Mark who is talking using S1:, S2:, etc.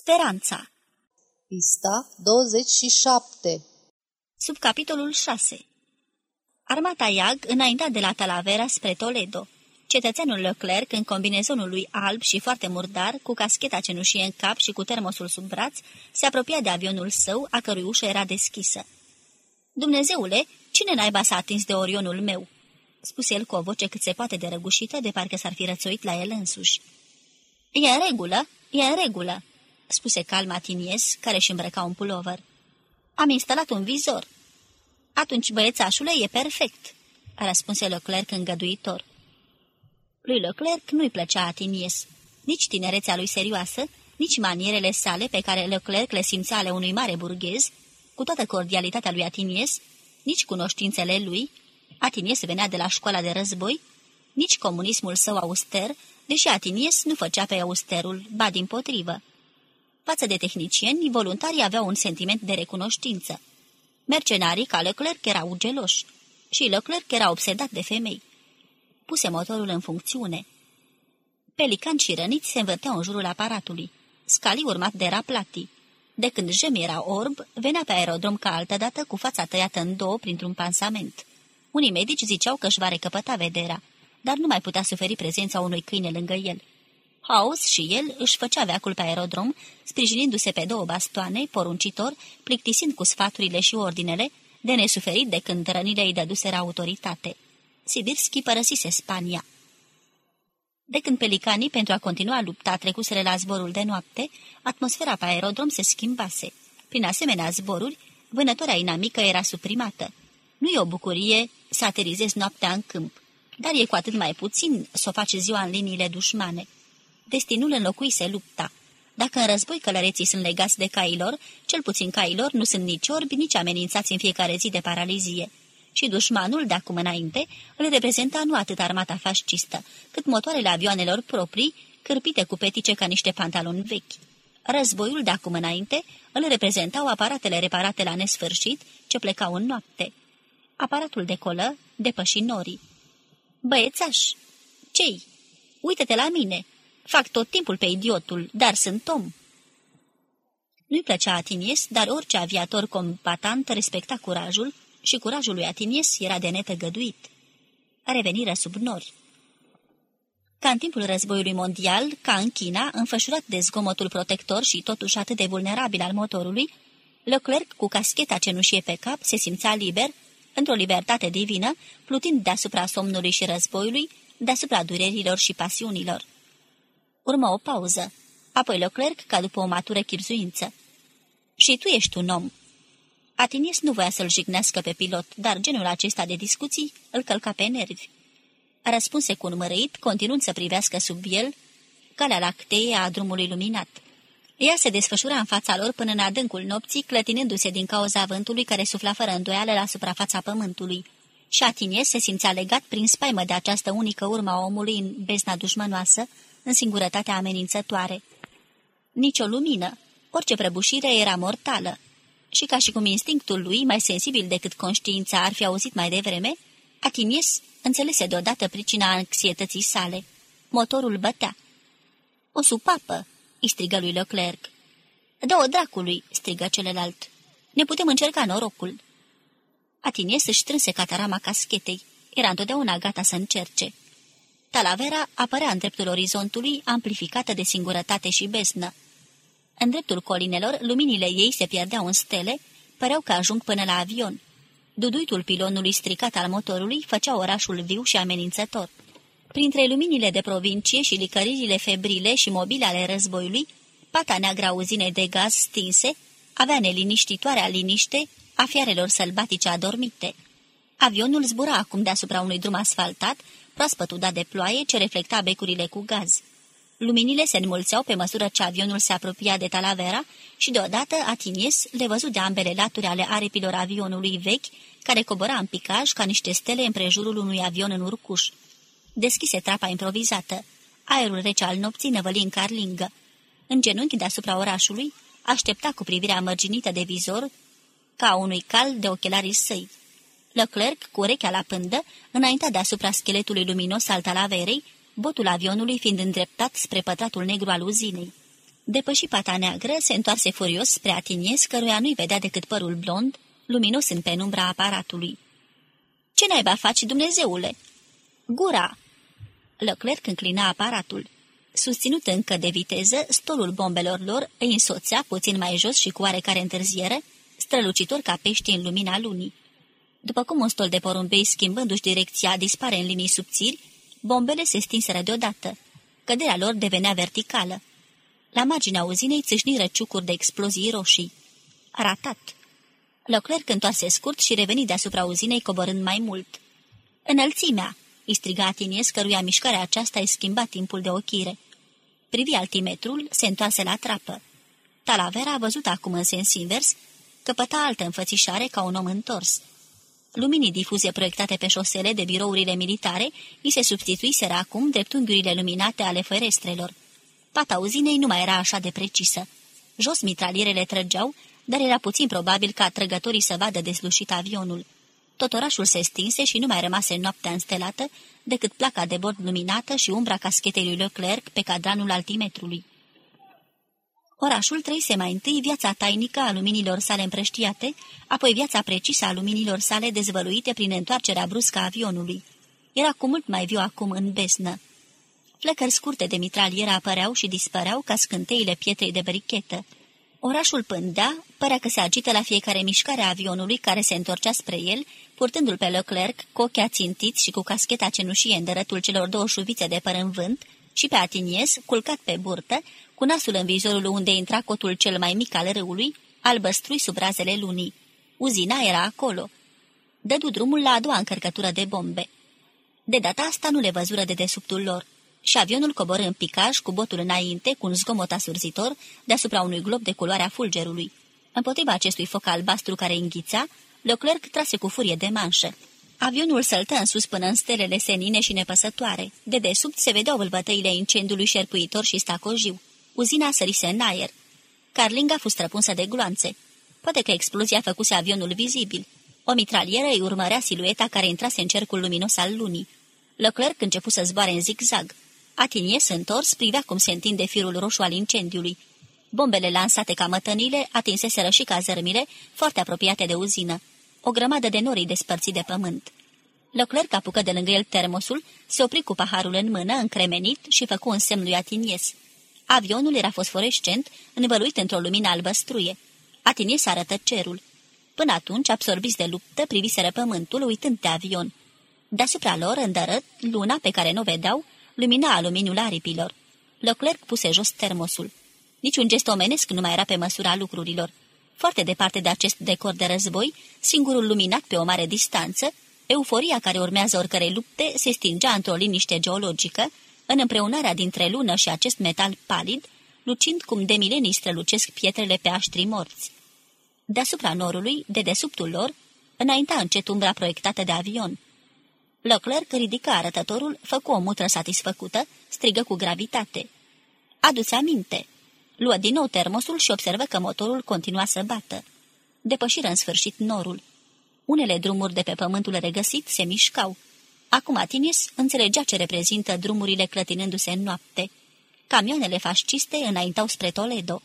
S1: Speranța
S2: Pista 27
S1: Sub capitolul 6 Armata Iag înainta de la Talavera spre Toledo. Cetățeanul Leclerc, în combinezonul lui alb și foarte murdar, cu cascheta cenușie în cap și cu termosul sub braț, se apropia de avionul său, a cărui ușă era deschisă. Dumnezeule, cine naiba s-a atins de orionul meu?" spuse el cu o voce cât se poate de răgușită, de parcă s-ar fi rățoit la el însuși. E în regulă, e în regulă," spuse calm Atinies, care își îmbrăca un pulover. Am instalat un vizor." Atunci, băiețașule, e perfect," răspunse Leclerc îngăduitor. Lui Leclerc nu-i plăcea Atinies, nici tinerețea lui serioasă, nici manierele sale pe care Leclerc le simțea ale unui mare burghez, cu toată cordialitatea lui Atinies, nici cunoștințele lui, Atinies venea de la școala de război, nici comunismul său auster, deși Atinies nu făcea pe austerul, ba din potrivă. Față de tehnicieni, voluntarii aveau un sentiment de recunoștință. Mercenarii ca Leclerc erau geloși și Leclerc era obsedat de femei. Puse motorul în funcțiune. Pelican și răniți se învârteau în jurul aparatului. Scali urmat de raplati. De când jem era orb, venea pe aerodrom ca altădată cu fața tăiată în două printr-un pansament. Unii medici ziceau că își va recăpăta vederea, dar nu mai putea suferi prezența unui câine lângă el. House și el își făcea veacul pe aerodrom, sprijinindu-se pe două bastoane, poruncitor, plictisind cu sfaturile și ordinele, de nesuferit de când rănile îi dăduseră autoritate. Sibirski părăsise Spania. De când pelicanii, pentru a continua lupta, trecuseră la zborul de noapte, atmosfera pe aerodrom se schimbase. Prin asemenea zboruri, vânătoarea inamică era suprimată. Nu e o bucurie să aterizezi noaptea în câmp, dar e cu atât mai puțin să o faci ziua în liniile dușmane destinul înlocuise lupta. Dacă în război călăreții sunt legați de cailor, cel puțin cailor nu sunt nici orbi, nici amenințați în fiecare zi de paralizie. Și dușmanul, de acum înainte, îl reprezenta nu atât armata fascistă, cât motoarele avioanelor proprii, cârpite cu petice ca niște pantaloni vechi. Războiul, de acum înainte, îl reprezentau aparatele reparate la nesfârșit, ce plecau în noapte. Aparatul de colă depăși norii. Băiețaș! Cei? Uită-te la mine!" Fac tot timpul pe idiotul, dar sunt om." Nu-i plăcea Atinies, dar orice aviator combatant respecta curajul și curajul lui Atinies era de netăgăduit. Reveniră sub nori. Ca în timpul războiului mondial, ca în China, înfășurat de zgomotul protector și totuși atât de vulnerabil al motorului, Leclerc, cu cascheta cenușie pe cap, se simțea liber, într-o libertate divină, plutind deasupra somnului și războiului, deasupra durerilor și pasiunilor. Urmă o pauză. Apoi Leclerc, ca după o matură chirzuință. Și tu ești un om." Atinies nu voia să-l jignească pe pilot, dar genul acesta de discuții îl călca pe nervi. Răspunse cu un mărăit, continuând să privească sub el calea lactee a drumului luminat. Ea se desfășura în fața lor până în adâncul nopții, clătinându-se din cauza vântului care sufla fără îndoială la suprafața pământului. Și Atinies se simțea legat prin spaimă de această unică urmă a omului în bezna dușmănoasă, în singurătatea amenințătoare. Nici o lumină, orice prăbușire era mortală. Și ca și cum instinctul lui, mai sensibil decât conștiința, ar fi auzit mai devreme, Atinies înțelese deodată pricina anxietății sale. Motorul bătea. O supapă!" îi strigă lui Leclerc. Dă-o dracului!" strigă celălalt. Ne putem încerca norocul." Atinies își strânse catarama caschetei. Era întotdeauna gata să încerce. Talavera apărea în dreptul orizontului, amplificată de singurătate și besnă. În dreptul colinelor, luminile ei se pierdeau în stele, păreau că ajung până la avion. Duduitul pilonului stricat al motorului făcea orașul viu și amenințător. Printre luminile de provincie și licăririle febrile și mobile ale războiului, pata neagră a uzinei de gaz stinse avea neliniștitoarea liniște a fiarelor sălbatice adormite. Avionul zbura acum deasupra unui drum asfaltat, proaspăt udat de ploaie ce reflecta becurile cu gaz. Luminile se înmulțeau pe măsură ce avionul se apropia de Talavera și deodată Atinies le văzut de ambele laturi ale aripilor avionului vechi, care cobora în picaj ca niște stele împrejurul unui avion în urcuș. Deschise trapa improvizată. Aerul rece al nopții năvăli în carlingă. În genunchi deasupra orașului, aștepta cu privirea mărginită de vizor, ca unui cal de ochelarii săi. Leclerc, cu urechea la pândă, înaintea deasupra scheletului luminos al talaverei, botul avionului fiind îndreptat spre pătratul negru al uzinei. Depăși pata neagră, se întoarse furios spre Atinies, căruia nu-i vedea decât părul blond, luminos în penumbra aparatului. Ce naiba faci, Dumnezeule?" Gura!" Leclerc înclina aparatul. Susținut încă de viteză, stolul bombelor lor îi însoțea puțin mai jos și cu oarecare întârziere, strălucitor ca pești în lumina lunii. După cum un stol de porumbei schimbându-și direcția dispare în linii subțiri, bombele se stinseră deodată. Căderea lor devenea verticală. La marginea uzinei țâșniră ciucuri de explozii roșii. Ratat. Leclerc întoarse scurt și reveni deasupra uzinei coborând mai mult. Înălțimea! îi striga Atinies, căruia mișcarea aceasta îi schimba timpul de ochire. Privi altimetrul, se întoarse la trapă. Talavera a văzut acum în sens invers, căpăta altă înfățișare ca un om întors. Luminii difuze proiectate pe șosele de birourile militare îi se substituiseră acum dreptunghiurile luminate ale ferestrelor. Pata uzinei nu mai era așa de precisă. Jos mitralierele trăgeau, dar era puțin probabil ca trăgătorii să vadă deslușit avionul. Tot orașul se stinse și nu mai rămase noaptea înstelată decât placa de bord luminată și umbra caschetei lui Leclerc pe cadranul altimetrului. Orașul trăise mai întâi viața tainică a luminilor sale împrăștiate, apoi viața precisă a luminilor sale dezvăluite prin întoarcerea bruscă a avionului. Era cu mult mai viu acum în besnă. Flecări scurte de mitraliera apăreau și dispăreau ca scânteile pietrei de brichetă. Orașul pândea, părea că se agită la fiecare mișcare a avionului care se întorcea spre el, purtându-l pe Leclerc, cu ochii ațintiți și cu cascheta cenușie în dărătul celor două șuvițe de păr în vânt, și pe Atinies, culcat pe burtă, cu nasul în vizorul unde intra cotul cel mai mic al râului, albăstrui sub razele lunii. Uzina era acolo. Dădu drumul la a doua încărcătură de bombe. De data asta nu le văzură de desubtul lor și avionul coboră în picaj cu botul înainte, cu un zgomot asurzitor, deasupra unui glob de culoarea fulgerului. Împotriva acestui foc albastru care înghița, Leclerc trase cu furie de manșă. Avionul săltă în sus până în stelele senine și nepăsătoare. De desubt se vedeau vâlbătăile incendiului șerpuitor și stacojiu. Uzina sărise în aer. Carlinga fost străpunsă de gloanțe. Poate că explozia făcuse avionul vizibil. O mitralieră îi urmărea silueta care intrase în cercul luminos al lunii. Leclerc începu să zboare în zigzag. Atinies întors privea cum se întinde firul roșu al incendiului. Bombele lansate ca mătănile atinseseră și cazărmile, foarte apropiate de uzină. O grămadă de norii despărți de pământ. Leclerc apucă de lângă el termosul, se opri cu paharul în mână, încremenit și făcu un semn lui Atinies. Avionul era fosforescent, învăluit într-o lumină albăstruie. Atinies arătă cerul. Până atunci, absorbiți de luptă, priviseră pământul, uitând de avion. Deasupra lor, îndărăt, luna pe care nu vedeau, lumina aluminiul aripilor. Leclerc puse jos termosul. Niciun gest omenesc nu mai era pe măsura lucrurilor. Foarte departe de acest decor de război, singurul luminat pe o mare distanță, euforia care urmează oricărei lupte se stingea într-o liniște geologică, în împreunarea dintre lună și acest metal palid, lucind cum de milenii strălucesc pietrele pe aștrii morți. Deasupra norului, de desubtul lor, înainta încet umbra proiectată de avion. Leclerc ridică arătătorul, făcu o mutră satisfăcută, strigă cu gravitate. Adu-ți aminte! Luă din nou termosul și observă că motorul continua să bată. Depășiră în sfârșit norul. Unele drumuri de pe pământul regăsit se mișcau. Acum Atinis înțelegea ce reprezintă drumurile clătinându-se în noapte. Camioanele fasciste înaintau spre Toledo.